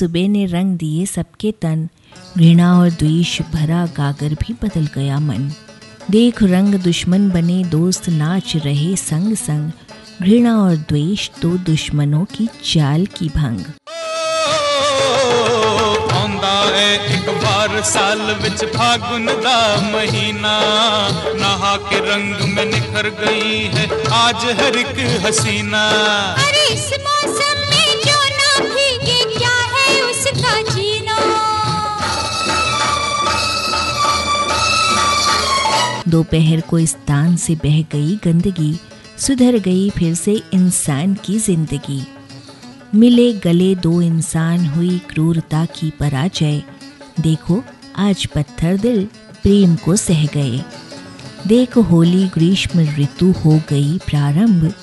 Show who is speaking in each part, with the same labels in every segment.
Speaker 1: सुबह ने रंग दिए सबके तन घृणा और द्वेष भरा गागर भी बदल गया मन देख रंग दुश्मन बने दोस्त नाच रहे संग संग घृणा और द्वेष तो दुश्मनों की चाल की भंग
Speaker 2: ਇੱਕ ਵਾਰ ਸਾਲ ਵਿੱਚ ਫਾਗੁਨ ਦਾ ਮਹੀਨਾ ਨਹਾ ਕੇ ਰੰਗ में निखर गई है आज हर एक हसीना
Speaker 3: अरे इस मौसम
Speaker 1: दोपहर को इस से बह गई गंदगी, सुधर गई फिर से इंसान की ज़िंदगी। मिले गले दो इंसान, हुई क्रूरता की पराजय। देखो, आज पत्थर दिल प्रेम को सह गए। देख, होली ग्रीष्म ऋतु हो गई प्रारंभ।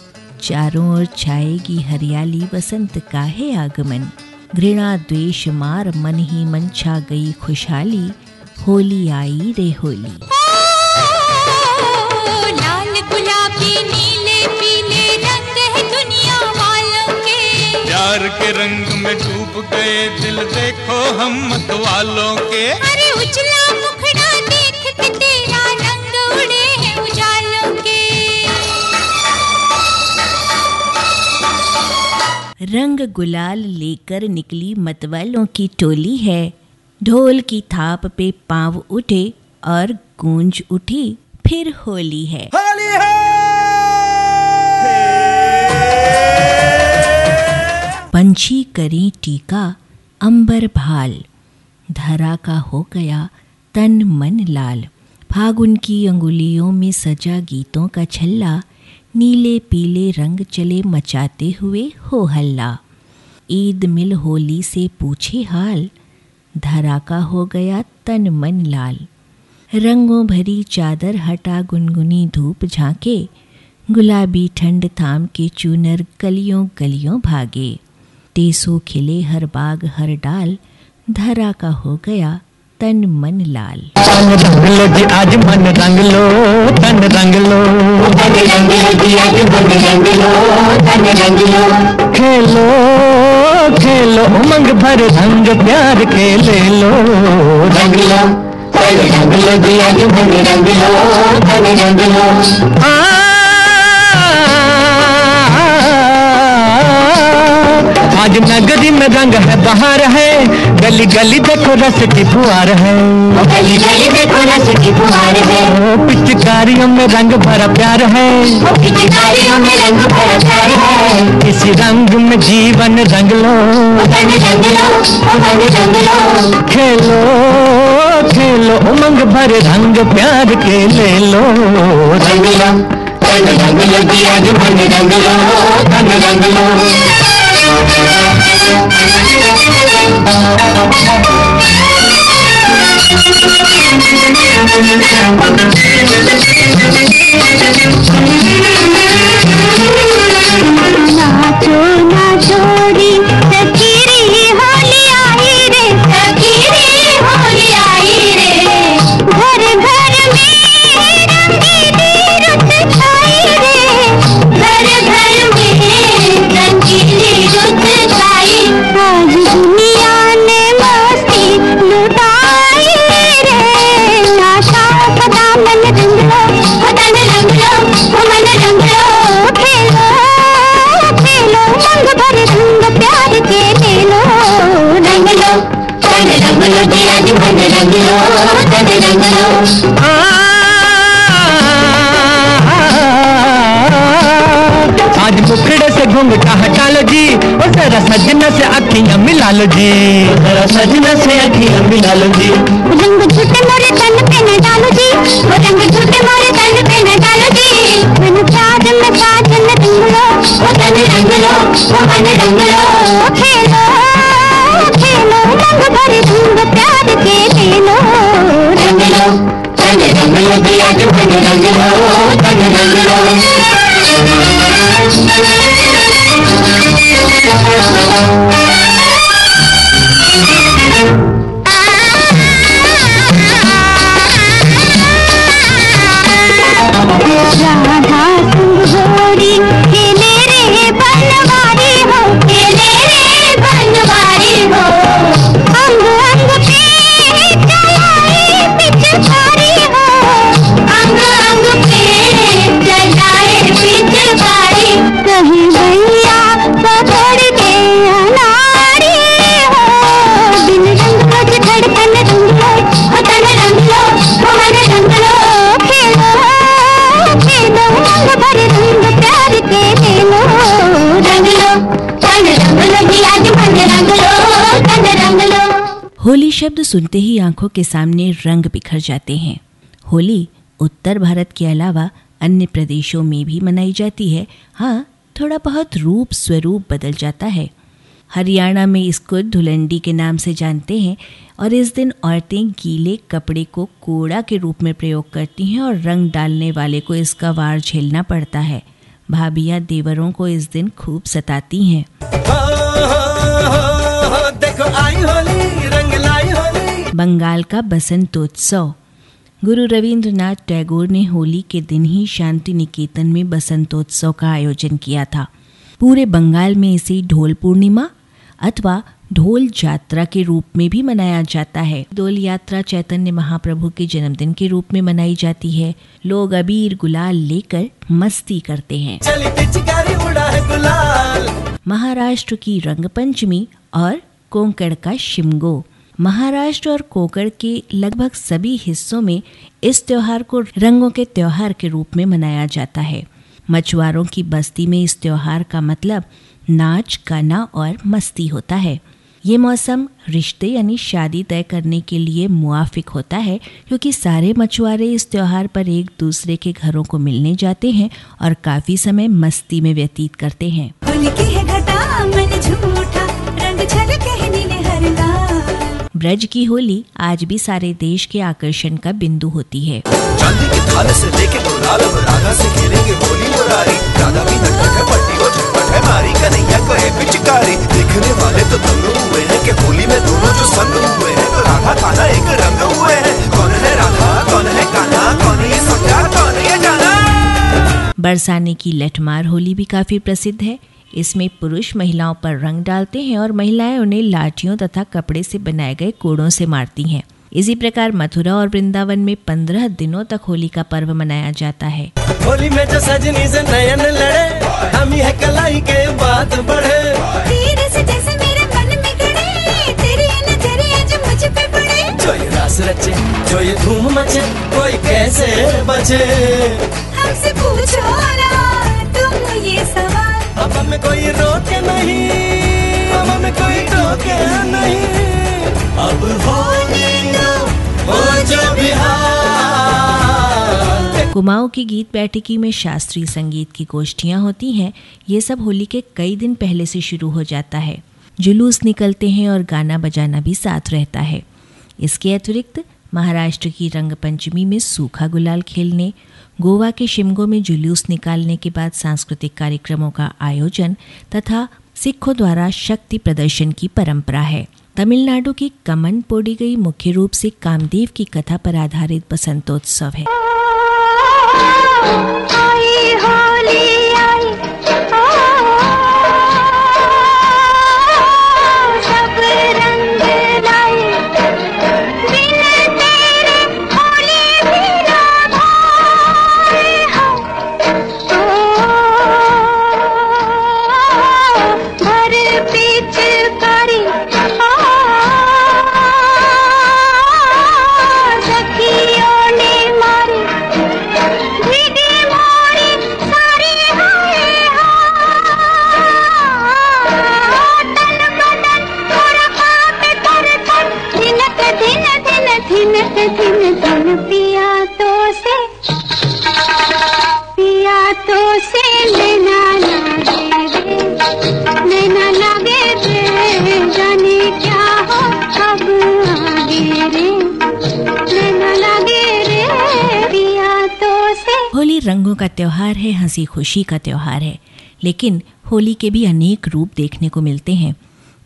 Speaker 1: चारों ओर छाएगी हरियाली, वसंत का है आगमन। घृणा, द्वेष, मार, मन ही मन छा गई खुशहाली। होली आई रे होली।
Speaker 2: प्यार के रंग में डूब गए दिल देखो हम मत वालों के।
Speaker 3: अरे उजला मुखड़ा देख के तेरा रंग उड़े हैं उजालों के।
Speaker 1: रंग गुलाल लेकर निकली मतवालों की टोली है। ढोल की थाप पे पाँव उठे और गूंज उठी फिर होली है।
Speaker 2: होली है!
Speaker 1: पंछी करी टीका, अंबर भाल। धरा का हो गया तन मन लाल। फागुन की अंगुलियों में सजा गीतों का छल्ला। नीले पीले रंग चले मचाते हुए हो हल्ला। ईद मिल होली से पूछे हाल। धरा का हो गया तन मन लाल। रंगों भरी चादर हटा गुनगुनी धूप झांके। गुलाबी ठंड थाम के चूनर गलियों गलियों भागे। टेसो खिले हर बाग हर डाल धरा का हो गया तन मन लाल।
Speaker 4: तन रंग लो जी आज मन रंग लो तन रंग लो। तन रंग लो जी आज मन रंग लो तन रंग लो। खेलो खेलो उमंग भर रंग प्यार के ले लो। रंग लो तन रंग लो जी आज मन रंग लो तन रंग लो। आज नगरी में रंग है बाहर है। गली गली देखो रस की फुहार है।
Speaker 5: गली गली देखो रस की फुहार है।
Speaker 4: पिचकारियों में रंग भरा प्यार है।
Speaker 5: पिचकारियों में रंग भरा प्यार है।
Speaker 4: इसी रंग में जीवन रंग लो।
Speaker 5: रंग रंग
Speaker 4: खेलो खेलो उमंग भर रंग प्यार के ले लो।
Speaker 5: रंग रंग लो जी आज मन रंग लो तन रंग लो।
Speaker 3: नाचो ना छोड़ी आज
Speaker 4: मुखड़े से घूंघटा हटा
Speaker 6: लो जी और जरा सजना से अखियाँ मिला लो जी जरा सजना से अखियाँ मिला लो जी
Speaker 3: रंग झूठे मोरे तन पे न डालो जी रंग झूठे मोरे तन पे न डालो जी मन प्यार में साजन रंग लो वो तन रंग लो वो मन रंग लो खेलो। रंग भरे रंग प्यार के खेलो रंग लो रंग रंग लो दिया जो रंग रंग लो रंग रंग लो
Speaker 1: राधा सुनते ही आँखों के सामने रंग बिखर जाते हैं। होली उत्तर भारत के अलावा अन्य प्रदेशों में भी मनाई जाती है। हाँ थोड़ा बहुत रूप स्वरूप बदल जाता है। हरियाणा में इसको धुलंडी के नाम से जानते हैं और इस दिन औरतें गीले कपड़े को कोड़ा के रूप में प्रयोग करती हैं और रंग डालने वाले को इसका वार झेलना पड़ता है। भाभियाँ देवरों को इस दिन खूब सताती हैं।
Speaker 7: देखो, आई होली।
Speaker 1: बंगाल का बसंतोत्सव। गुरु रविंद्रनाथ टैगोर ने होली के दिन ही शांति निकेतन में बसंतोत्सव का आयोजन किया था। पूरे बंगाल में इसे ढोल पूर्णिमा अथवा ढोल यात्रा के रूप में भी मनाया जाता है। ढोल यात्रा चैतन्य महाप्रभु के जन्मदिन के रूप में मनाई जाती है। लोग अबीर गुलाल लेकर मस्ती करते हैं
Speaker 7: है।
Speaker 1: महाराष्ट्र की रंगपंचमी और कोंकण का शिमगो। महाराष्ट्र और कोंकण के लगभग सभी हिस्सों में इस त्योहार को रंगों के त्योहार के रूप में मनाया जाता है। मछुआरों की बस्ती में इस त्योहार का मतलब नाच, गाना और मस्ती होता है। ये मौसम रिश्ते यानी शादी तय करने के लिए मुआफिक होता है, क्योंकि सारे मछुआरे इस त्यौहार पर एक दूसरे के घरों को मिलने जाते हैं और काफ़ी समय मस्ती में व्यतीत करते हैं। ब्रज की होली आज भी सारे देश के आकर्षण का बिंदु होती है।
Speaker 7: चांदी के थाल से लेके गुलाल अब राधा से खेलेंगे होली मुरारी। राधा भी नटखट है पट्टी वो झटपट है मारी कन्हैया को है पिचकारी। देखने वाले तो दंग हुए हैं कि होली में दोनों जो संग हुए हैं तो राधा कान्हा एक रंग हुए हैं। कौन है राधा कौन है कान्हा कौन ये सखा कौन ये जाना?
Speaker 1: बरसाने की लठमार होली भी काफ़ी प्रसिद्ध है। इसमें पुरुष महिलाओं पर रंग डालते हैं और महिलाएँ उन्हें लाठियों तथा कपड़े से बनाए गए कोड़ों से मारती हैं। इसी प्रकार मथुरा और वृंदावन में पंद्रह दिनों तक होली का पर्व मनाया जाता है।
Speaker 7: होली में जो सजनी से नयन लड़े हम ही है कलाई के बात बढ़े।
Speaker 3: तेरे से जैसे मेरे मन में गड़े तेरी ये नज़रिया जो मुझ पे पड़े।
Speaker 7: जो ये रास रचे जो ये धूम मचे कोई कैसे बचे?
Speaker 3: हमसे पूछो ना
Speaker 7: अब हमें कोई रोके नहीं। अब हमें कोई टोके नहीं। अब हो
Speaker 1: कुमाऊं की गीत बैठकी में शास्त्रीय संगीत की गोष्ठियाँ होती हैं। ये सब होली के कई दिन पहले से शुरू हो जाता है। जुलूस निकलते हैं और गाना बजाना भी साथ रहता है। इसके अतिरिक्त महाराष्ट्र की रंग पंचमी में सूखा गुलाल खेलने गोवा के शिमगो में जुलूस निकालने के बाद सांस्कृतिक कार्यक्रमों का आयोजन तथा सिखों द्वारा शक्ति प्रदर्शन की परंपरा है। तमिलनाडु की कमन पोड़ी गई मुख्य रूप से कामदेव की कथा पर आधारित बसंतोत्सव है। का त्योहार है, हँसी खुशी का त्यौहार है। लेकिन होली के भी अनेक रूप देखने को मिलते हैं।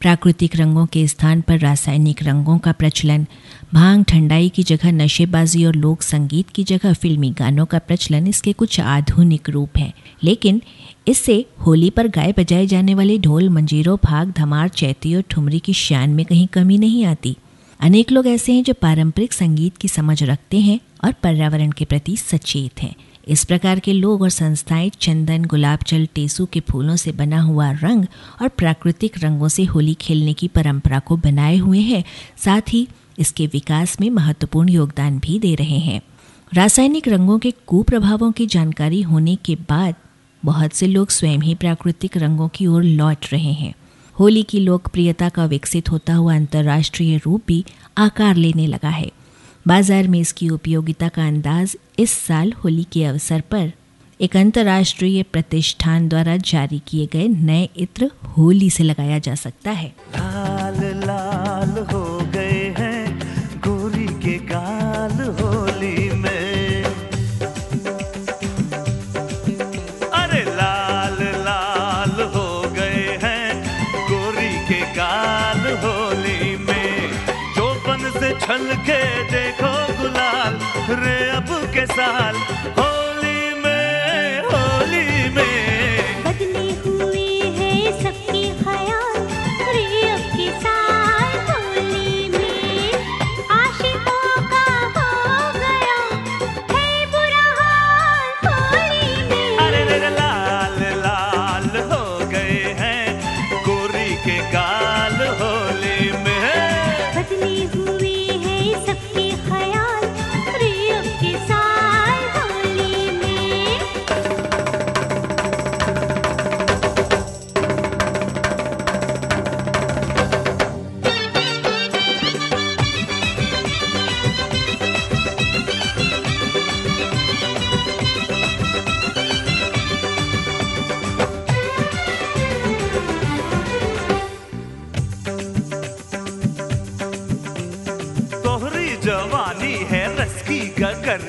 Speaker 1: प्राकृतिक रंगों के स्थान पर रासायनिक रंगों का प्रचलन, भाँग ठंडाई की जगह नशेबाजी और लोक संगीत की जगह फिल्मी गानों का प्रचलन इसके कुछ आधुनिक रूप हैं। लेकिन इससे होली पर गाए बजाए जाने वाले ढोल, मंजीरों फाग धमार, चैती और ठुमरी की शान में कहीं कमी नहीं आती। अनेक लोग ऐसे हैं जो पारंपरिक संगीत की समझ रखते हैं और पर्यावरण के प्रति सचेत हैं। इस प्रकार के लोग और संस्थाएँ चंदन गुलाब जल टेसू के फूलों से बना हुआ रंग और प्राकृतिक रंगों से होली खेलने की परंपरा को बनाए हुए हैं। साथ ही इसके विकास में महत्वपूर्ण योगदान भी दे रहे हैं। रासायनिक रंगों के कुप्रभावों की जानकारी होने के बाद बहुत से लोग स्वयं ही प्राकृतिक रंगों की ओर लौट रहे हैं। होली की लोकप्रियता का विकसित होता हुआ अंतर्राष्ट्रीय रूप भी आकार लेने लगा है। बाज़ार में इसकी उपयोगिता का अंदाज इस साल होली के अवसर पर एक अंतर्राष्ट्रीय प्रतिष्ठान द्वारा जारी किए गए नए इत्र होली से लगाया जा सकता है।
Speaker 8: लाल लाल हो गए हैं, गोरी के गाल होली में। अरे लाल लाल हो गए हैं के गाल होली में। से साल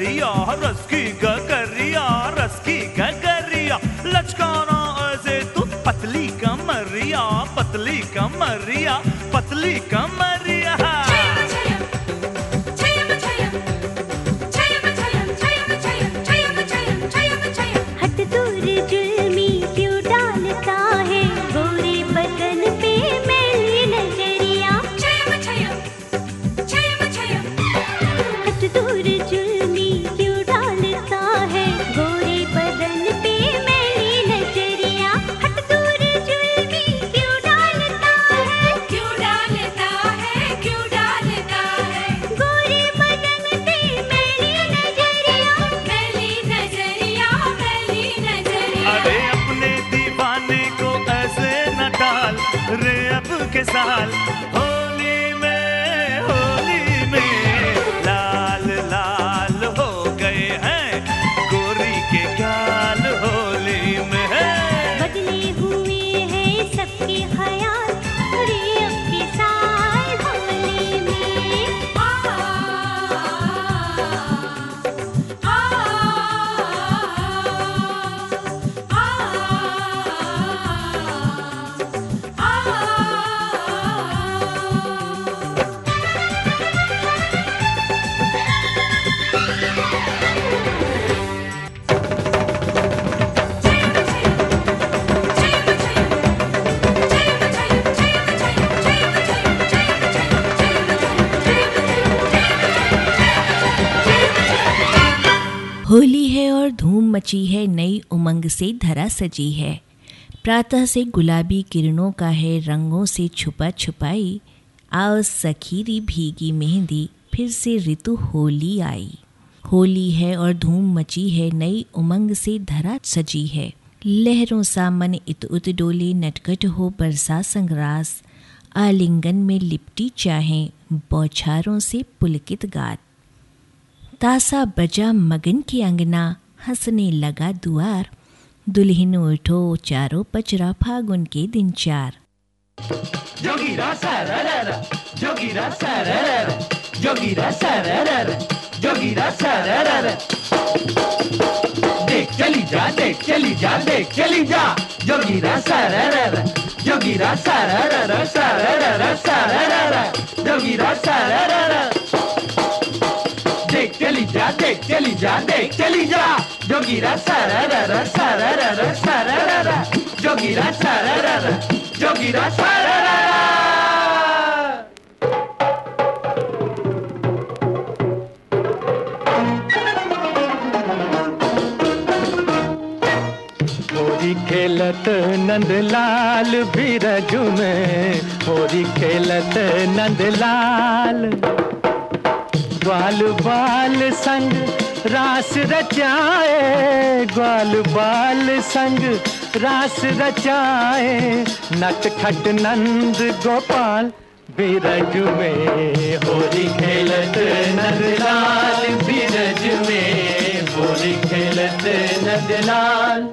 Speaker 8: गगरिया रस
Speaker 1: उमंग से धरा सजी है। प्रातः से गुलाबी किरणों का है रंगों से छुपा छुपाई। आओ सखीरी भीगी मेहंदी, फिर से ऋतु होली आई। होली है और धूम मची है, नई उमंग से धरा सजी है। लहरों सा मन इत उत डोले, नटखट हो बरसा संग्रास। आलिंगन में लिपटी चाहे, बौछारों से पुलकित गात। तासा बजा मगन की अंगना, हंसने लगा दुआर। दुल्हन उठो, चारो पचरा, फागुन के दिन चार।
Speaker 6: जोगीरा सारारा देख चली जा, देख चली जा, देख चली जा। जोगीरा सारारा देख चली जा, देख, चली जा, देख, चली जा। जोगीरा सारारा सारारा सारारा जोगीरा सारारा जोगीरा सारारा होरी खेलत नंदलाल बीरज में। होरी खेलत नंदलाल ग्वाल बाल संग रास रचाए, ग्वाल बाल संग रास रचाए। नट खट नंद गोपाल, बीरज में होली खेलत नंदलाल, बीरज में होली खेलत नंदलाल।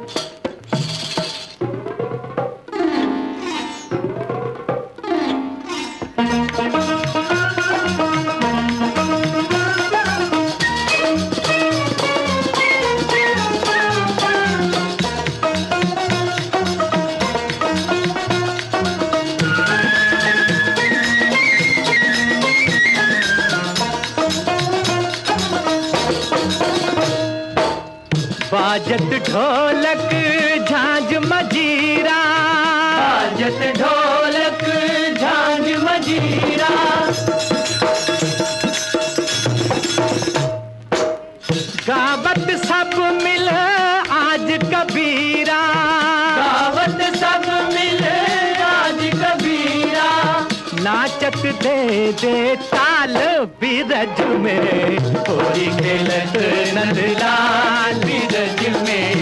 Speaker 6: दे दे ताल बीरज में। कोई खेलत नंदलाल बीरज में।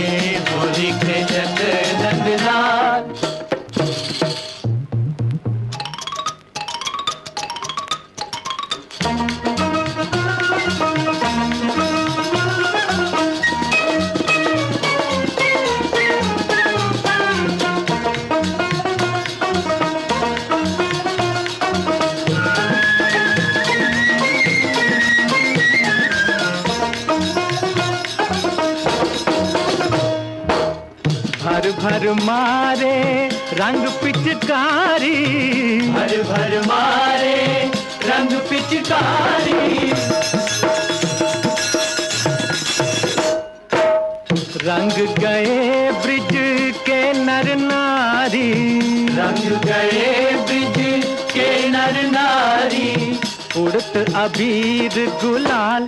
Speaker 6: नारी। रंग गए ब्रिज के नर नारी। उड़त अबीर गुलाल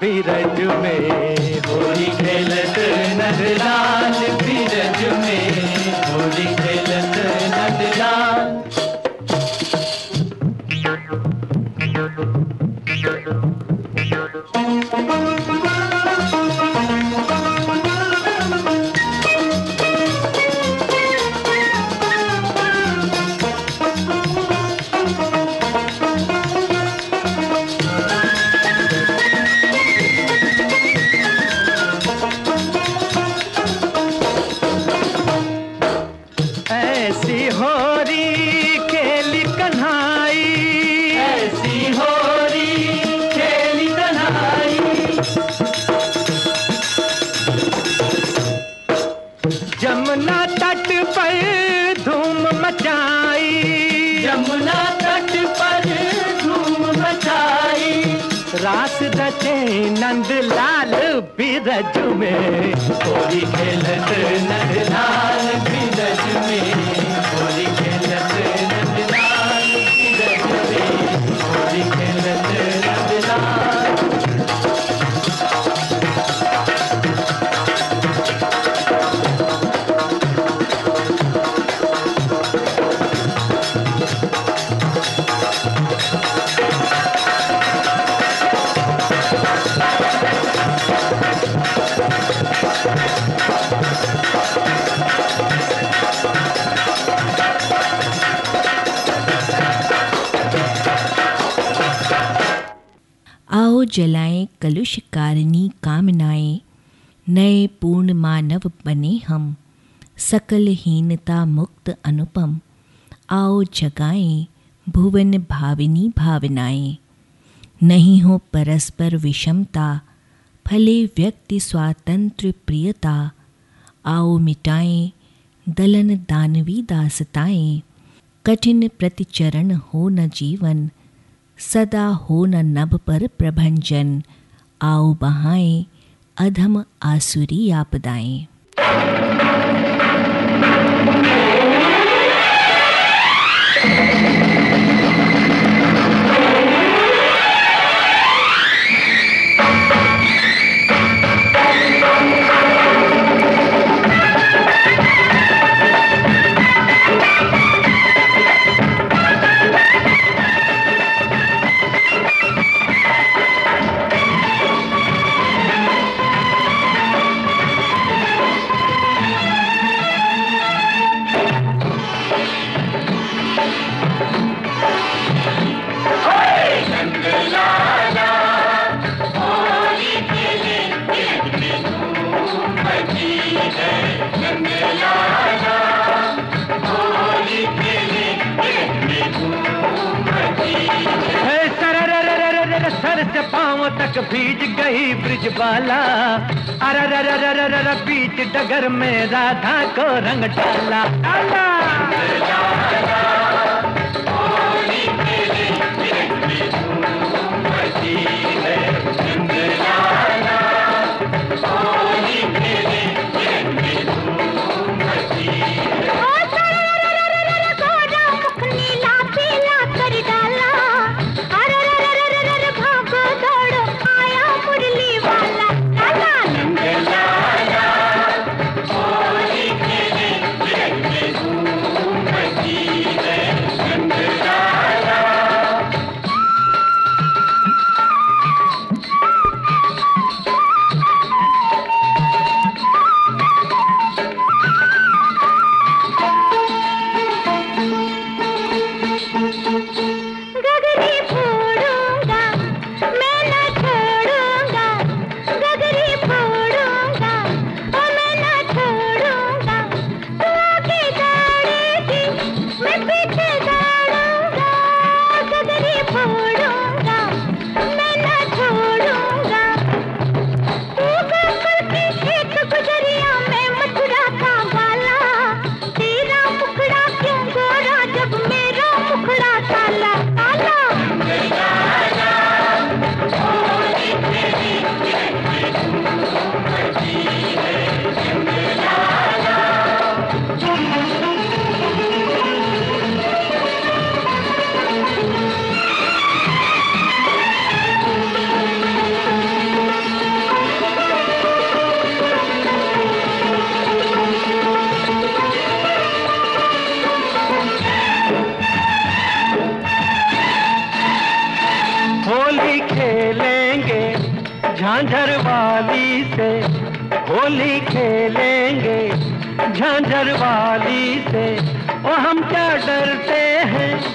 Speaker 6: बीरज में। होली खेलत नंदलाल बीरज में। होली खेलत नंदलाल ऐसी रचे नंद लाल बीरज में। होली खेलत नंद
Speaker 1: कलुष कारिणी कामनाएँ, नए पूर्ण मानव बने हम। सकल हीनता मुक्त अनुपम, आओ जगाएँ भुवन भाविनी भावनाएँ। नहीं हो परस्पर विषमता, फले व्यक्ति स्वातंत्र प्रियता, आओ मिटाएँ दलन दानवी दासताएँ। कठिन प्रतिचरण हो न जीवन, सदा हो न नभ पर प्रभंजन। आओ बहाएँ अधम आसुरी आपदाएँ।
Speaker 3: तक भीज गई ब्रिजबाला अरर बीच डगर में राधा को रंग डाला।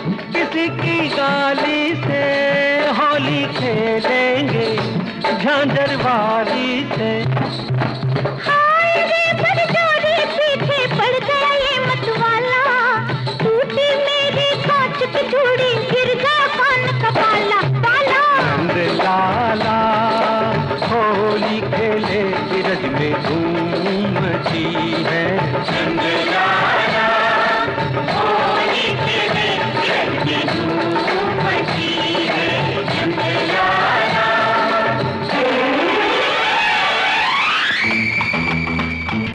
Speaker 3: किसी की गाली से होली खेलेंगे झांझर वाली से।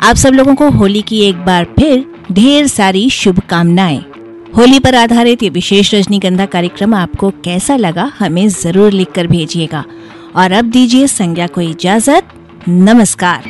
Speaker 1: आप सब लोगों को होली की एक बार फिर ढेर सारी शुभकामनाएँ। होली पर आधारित ये विशेष रजनीगंधा कार्यक्रम आपको कैसा लगा हमें ज़रूर लिखकर भेजिएगा। और अब दीजिए संज्ञा को इजाज़त। नमस्कार।